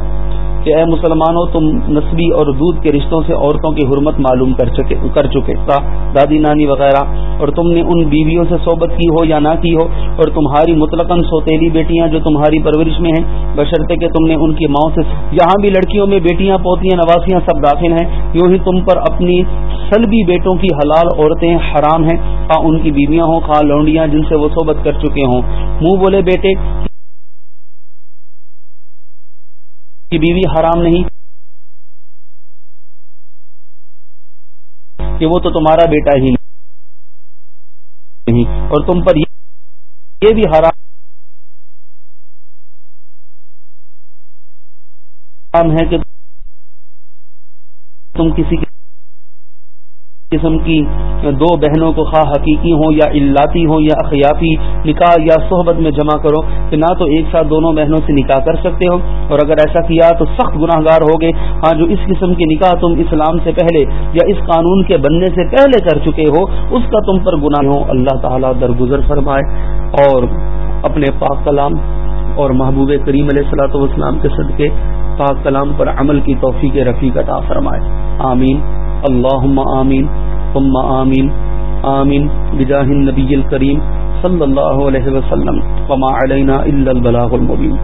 کہ اے مسلمانوں، تم نسبی اور دودھ کے رشتوں سے عورتوں کی حرمت معلوم کر چکے کر چکے دادی، نانی وغیرہ۔ اور تم نے ان بیویوں سے صحبت کی ہو یا نہ کی ہو، اور تمہاری مطلق سوتیلی بیٹیاں جو تمہاری پرورش میں ہیں، بشرطے کہ تم نے ان کی ماؤں سے یہاں بھی لڑکیوں میں بیٹیاں، پوتیاں، نواسیاں سب داخل ہیں، یوں ہی تم پر اپنی سلبی بیٹوں کی حلال عورتیں حرام ہیں خواہ ان کی بیویاں ہوں خواہ لونڈیاں جن سے وہ صحبت کر چکے ہوں۔ منہ بولے بیٹے کی بیوی حرام نہیں؟ کہ وہ تو تمہارا بیٹا ہی نہیں۔ اور تم پر یہ بھی حرام ہے کہ تم کسی قسم کی دو بہنوں کو خواہ حقیقی ہوں یا الاتی ہوں یا اخیافی نکاح یا صحبت میں جمع کرو، کہ نہ تو ایک ساتھ دونوں بہنوں سے نکاح کر سکتے ہو۔ اور اگر ایسا کیا تو سخت گناہ گار ہوگے۔ ہاں جو اس قسم کی نکاح تم اسلام سے پہلے یا اس قانون کے بننے سے پہلے کر چکے ہو، اس کا تم پر گناہ ہو اللہ تعالیٰ درگزر فرمائے۔ اور اپنے پاک کلام اور محبوب کریم علیہ السلاۃ والسلام کے صدقے، پاک کلام پر عمل کی توفیق رفیق عطا فرمائے۔ آمین۔ اللہ آمین، ثم آمین آمین بجاہ النبی الکریم صلی اللہ علیہ وسلم، وما علینا الا البلاغ المبین.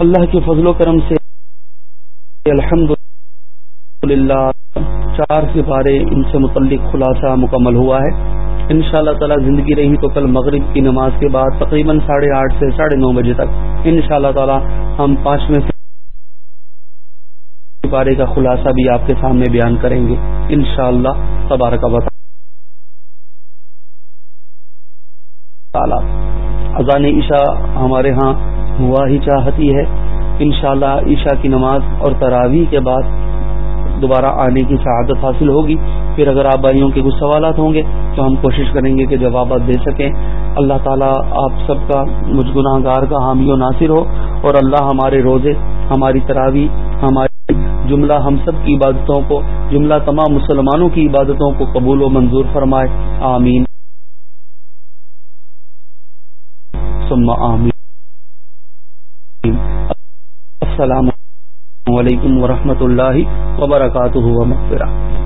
اللہ کے فضل و کرم سے الحمد للہ چار سپارے ان سے متعلق خلاصہ مکمل ہوا ہے۔ ان شاء اللہ تعالیٰ زندگی رہی تو کل مغرب کی نماز کے بعد تقریباً ساڑھے آٹھ سے ساڑھے نو بجے تک ان شاء اللہ تعالیٰ ہم پانچویں پارے کا خلاصہ بھی آپ کے سامنے بیان کریں گے۔ ان شاء اللہ تبارک اذان عشاء ہمارے ہاں ہوا ہی چاہتی ہے۔ انشاءاللہ شاء عشاء کی نماز اور تراویح کے بعد دوبارہ آنے کی سعادت حاصل ہوگی۔ پھر اگر آپ بھائیوں کے کچھ سوالات ہوں گے تو ہم کوشش کریں گے کہ جوابات دے سکیں۔ اللہ تعالیٰ آپ سب کا مجھ گناہ گار کا حامی و ناصر ہو اور اللہ ہمارے روزے، ہماری تراوی ہماری جملہ ہم سب کی عبادتوں کو، جملہ تمام مسلمانوں کی عبادتوں کو قبول و منظور فرمائے۔ آمین۔ آمین۔ السلام علیکم ورحمۃ اللہ وبرکاتہ۔